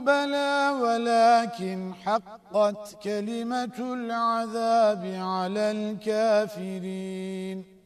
بلى ولكن حقت كلمة العذاب على الكافرين.